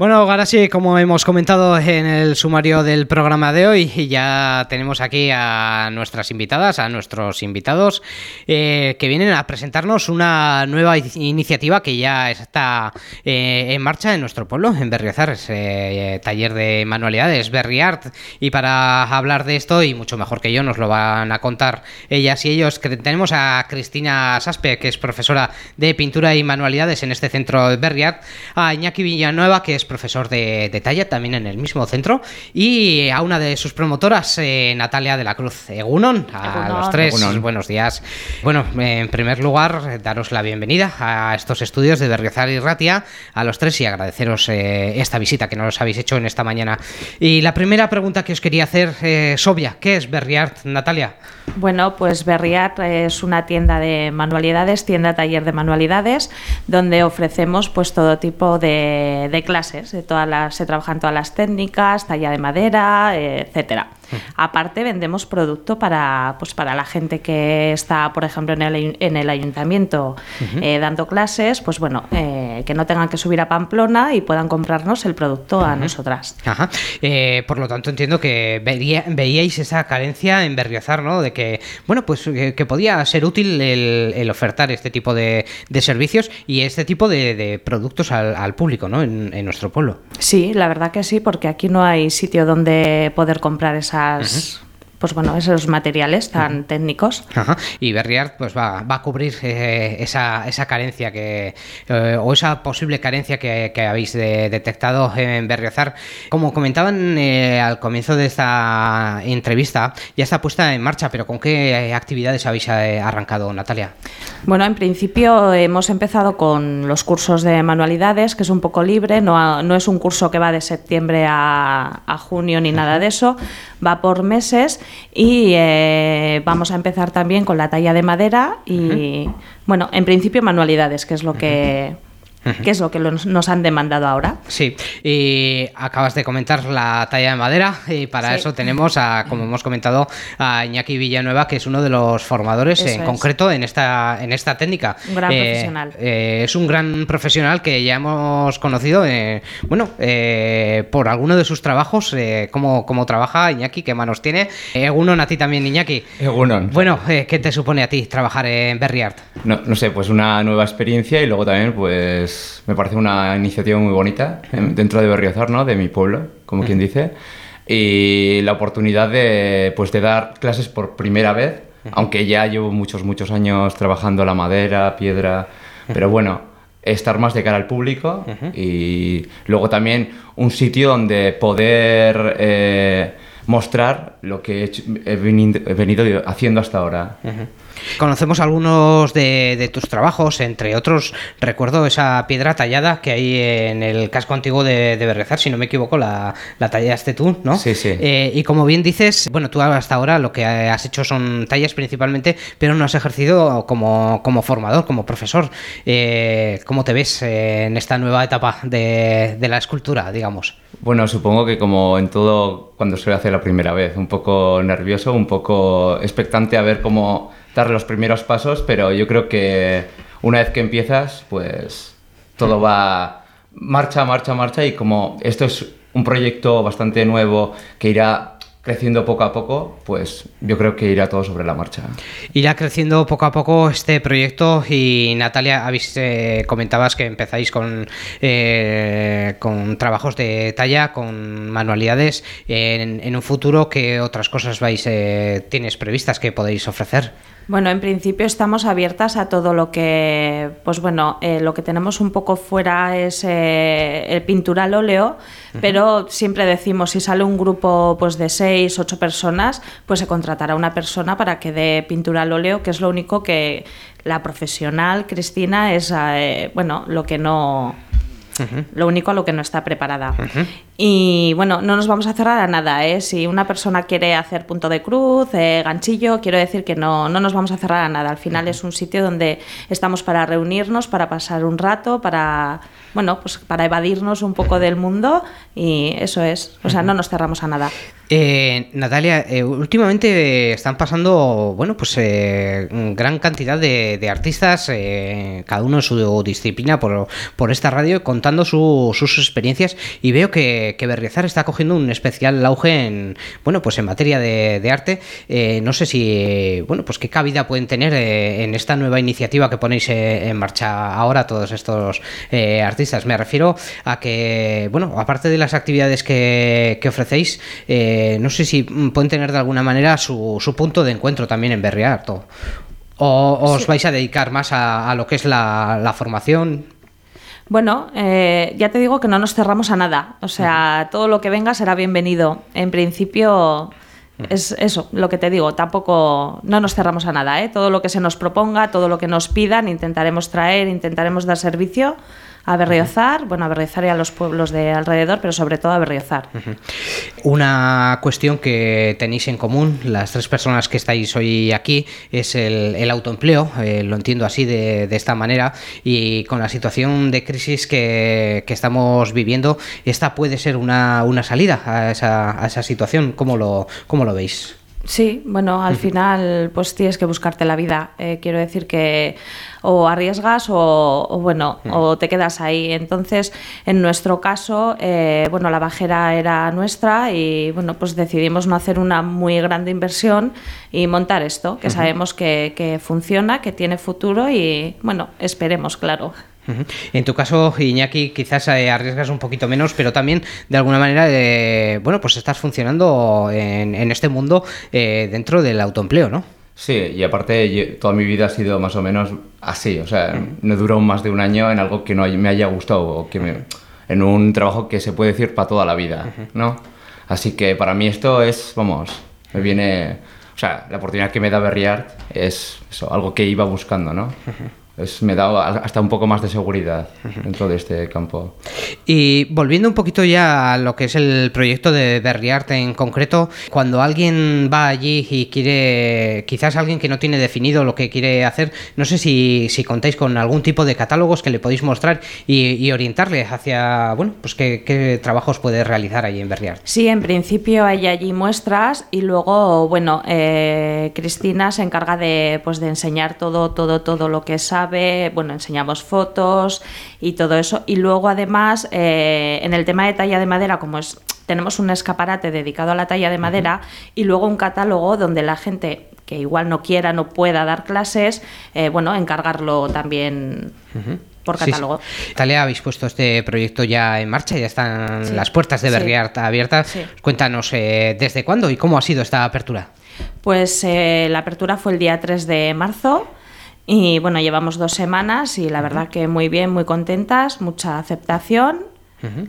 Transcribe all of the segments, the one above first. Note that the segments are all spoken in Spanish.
Bueno, sí, como hemos comentado en el sumario del programa de hoy, ya tenemos aquí a nuestras invitadas, a nuestros invitados, eh, que vienen a presentarnos una nueva iniciativa que ya está eh, en marcha en nuestro pueblo, en Berriozar, eh, taller de manualidades, Berriart. Y para hablar de esto, y mucho mejor que yo, nos lo van a contar ellas y ellos, que tenemos a Cristina Saspe, que es profesora de pintura y manualidades en este centro de Berriart, a Iñaki Villanueva, que es profesor de, talla también en el mismo centro, y a una de sus promotoras, eh, Natalia de la Cruz. Egunon, a los tres, buenos días. Bueno, en primer lugar, daros la bienvenida a estos estudios de Berriozar y Ratia, a los tres, y agradeceros eh, esta visita que nos habéis hecho en esta mañana. Y la primera pregunta que os quería hacer es obvia, ¿qué es Berriart, Natalia? Bueno, pues Berriart es una tienda de manualidades, tienda taller de manualidades, donde ofrecemos pues todo tipo de, de clases, de todas las, se trabajan todas las técnicas, talla de madera, etcétera. Aparte vendemos producto para, pues, para la gente que está, por ejemplo, en el, en el ayuntamiento eh, dando clases, pues bueno, eh, que no tengan que subir a Pamplona y puedan comprarnos el producto a nosotras. Eh, por lo tanto, entiendo que veíais esa carencia en Berriozar, ¿no? De que, bueno, pues que, podía ser útil el, ofertar este tipo de, servicios y este tipo de, productos al, público, ¿no? En, en nuestro pueblo. Sí, la verdad que sí, porque aquí no hay sitio donde poder comprar esa cosas mm-hmm. Pues bueno, esos materiales tan técnicos. Y Berriart pues va, va a cubrir eh, esa, esa, carencia que eh, o esa posible carencia que, habéis detectado en Berriozar. Como comentaban eh, al comienzo de esta entrevista, ya está puesta en marcha, pero ¿con qué actividades habéis arrancado, Natalia? Bueno, en principio hemos empezado con los cursos de manualidades, que es un poco libre, no, no es un curso que va de septiembre a, a junio ni nada de eso, va por meses y eh, vamos a empezar también con la talla de madera y, bueno, en principio manualidades, que es lo que ¿Qué es lo que nos han demandado ahora? Sí, y acabas de comentar la talla de madera y para eso tenemos, a, como hemos comentado, a Iñaki Villanueva, que es uno de los formadores en concreto en esta, en esta técnica. Un gran eh, profesional. Eh, es un gran profesional que ya hemos conocido, eh, bueno, por alguno de sus trabajos, cómo, cómo, trabaja Iñaki, qué manos tiene. Egunon a ti también, Iñaki. Egunon. Bueno, ¿qué te supone a ti trabajar en Berriart? No, no sé, pues una nueva experiencia y luego también, pues pues, me parece una iniciativa muy bonita dentro de Berriozar, ¿no? De mi pueblo, como quien dice. Y la oportunidad de, pues, de dar clases por primera vez, aunque ya llevo muchos, muchos años trabajando la madera, piedra, pero bueno, estar más de cara al público y luego también un sitio donde poder eh, mostrar lo que he, venido haciendo hasta ahora. Conocemos algunos de, tus trabajos, entre otros, recuerdo esa piedra tallada que hay en el casco antiguo de, de Berrezar, si no me equivoco, la, tallaste tú, ¿no? Sí, sí. Eh, y como bien dices, bueno, tú hasta ahora lo que has hecho son tallas principalmente, pero no has ejercido como, formador, como profesor. Eh, ¿Cómo te ves eh, en esta nueva etapa de, de la escultura, digamos? Bueno, supongo que como en todo cuando se hace la primera vez, un poco nervioso, un poco expectante a ver cómo dar los primeros pasos, pero yo creo que una vez que empiezas, pues todo va marcha, marcha, marcha y como esto es un proyecto bastante nuevo que irá creciendo poco a poco, pues yo creo que irá todo sobre la marcha. Irá creciendo poco a poco este proyecto y Natalia, habéis, eh, comentabas que empezáis con, eh, con trabajos de talla, con manualidades. En, en un futuro, ¿qué otras cosas vais, eh, tienes previstas que podéis ofrecer? Bueno, en principio estamos abiertas a todo lo que, pues bueno, eh, lo que tenemos un poco fuera es eh, el pintura al óleo, pero siempre decimos si sale un grupo pues de seis, ocho personas, pues se contratará una persona para que dé pintura al óleo, que es lo único que la profesional Cristina es, eh, bueno, lo que no lo único a lo que no está preparada. Y bueno, no nos vamos a cerrar a nada. ¿eh? Si una persona quiere hacer punto de cruz, eh, ganchillo, quiero decir que no, no nos vamos a cerrar a nada. Al final es un sitio donde estamos para reunirnos, para pasar un rato, para bueno, pues para evadirnos un poco del mundo y eso es. O sea, no nos cerramos a nada. Eh, Natalia, eh, últimamente están pasando, bueno, pues eh, gran cantidad de, artistas, cada uno en su disciplina, por, por esta radio, contando sus experiencias y veo que, que, Berriozar está cogiendo un especial auge en, bueno, pues en materia de, de arte. no sé si, bueno, pues qué cabida pueden tener en esta nueva iniciativa que ponéis en marcha ahora todos estos artistas. Me refiero a que, bueno, aparte de las actividades que, que ofrecéis, eh, no sé si pueden tener de alguna manera su, su punto de encuentro también en Berriart o, os vais a dedicar más a, lo que es la, formación. Bueno, eh, ya te digo que no nos cerramos a nada. O sea, todo lo que venga será bienvenido. En principio, es eso, lo que te digo, tampoco no nos cerramos a nada, ¿eh? Todo lo que se nos proponga, todo lo que nos pidan, intentaremos traer, intentaremos dar servicio a Berriozar, bueno, a Berriozar y a los pueblos de alrededor, pero sobre todo a Berriozar. Una cuestión que tenéis en común, las tres personas que estáis hoy aquí, es el, autoempleo, eh, lo entiendo así de, esta manera, y con la situación de crisis que, estamos viviendo, esta puede ser una, salida a esa, a esa situación. ¿Cómo lo, cómo lo veis? Sí, bueno, al final pues tienes que buscarte la vida. Eh, quiero decir que o arriesgas o, bueno, o te quedas ahí. Entonces, en nuestro caso, eh, bueno, la bajera era nuestra y bueno, pues decidimos no hacer una muy grande inversión y montar esto, que sabemos que, que funciona, que tiene futuro y bueno, esperemos, claro. En tu caso, Iñaki, quizás eh, arriesgas un poquito menos, pero también de alguna manera, eh, bueno, pues estás funcionando en, este mundo eh, dentro del autoempleo, ¿no? Sí, y aparte toda mi vida ha sido más o menos así, o sea, no duró más de un año en algo que no me haya gustado o que me, en un trabajo que se puede decir para toda la vida, ¿no? Así que para mí esto es, vamos, me viene, o sea, la oportunidad que me da Berriart es eso, algo que iba buscando, ¿no? Me da hasta un poco más de seguridad dentro de este campo. Y volviendo un poquito ya a lo que es el proyecto de Berriarte en concreto, cuando alguien va allí y quiere, quizás alguien que no tiene definido lo que quiere hacer, no sé si, si contáis con algún tipo de catálogos que le podéis mostrar y, orientarle hacia, bueno, pues qué, trabajos puede realizar allí en Berriarte. Sí, en principio hay allí muestras y luego, bueno, eh, Cristina se encarga de, pues, de enseñar todo, todo, todo lo que sabe bueno, enseñamos fotos y todo eso. Y luego además, eh, en el tema de talla de madera, como es tenemos un escaparate dedicado a la talla de madera y luego un catálogo donde la gente que igual no quiera, no pueda dar clases, eh, bueno, encargarlo también. Por catálogo. Sí, habéis puesto este proyecto ya en marcha, ya están las puertas de Berriart abiertas. Cuéntanos, eh, ¿desde cuándo y cómo ha sido esta apertura? Pues la apertura fue el día 3 de marzo. Y bueno, llevamos dos semanas y la verdad que muy bien, muy contentas, mucha aceptación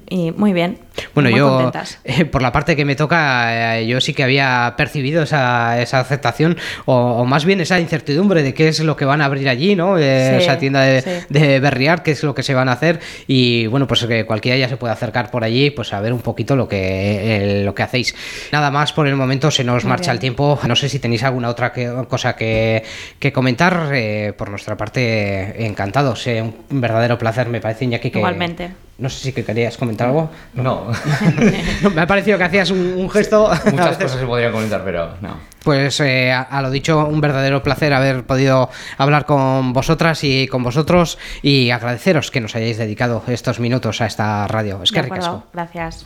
y muy bien. Bueno, yo, eh, por la parte que me toca, eh, yo sí que había percibido esa, esa aceptación, o, más bien esa incertidumbre de qué es lo que van a abrir allí, ¿no? Eh, esa tienda de, de Berriar, qué es lo que se van a hacer. Y bueno, pues que cualquiera ya se puede acercar por allí, pues a ver un poquito lo que, lo que hacéis. Nada más por el momento, se nos marcha el tiempo. No sé si tenéis alguna otra cosa que, que comentar. por nuestra parte, encantados. un verdadero placer, me parece, Iñaki, que. Igualmente. No sé si querías comentar algo. No. me ha parecido que hacías un, gesto. Muchas cosas se podrían comentar, pero no. Pues eh, a, lo dicho, un verdadero placer haber podido hablar con vosotras y con vosotros y agradeceros que nos hayáis dedicado estos minutos a esta radio. Es que Gracias.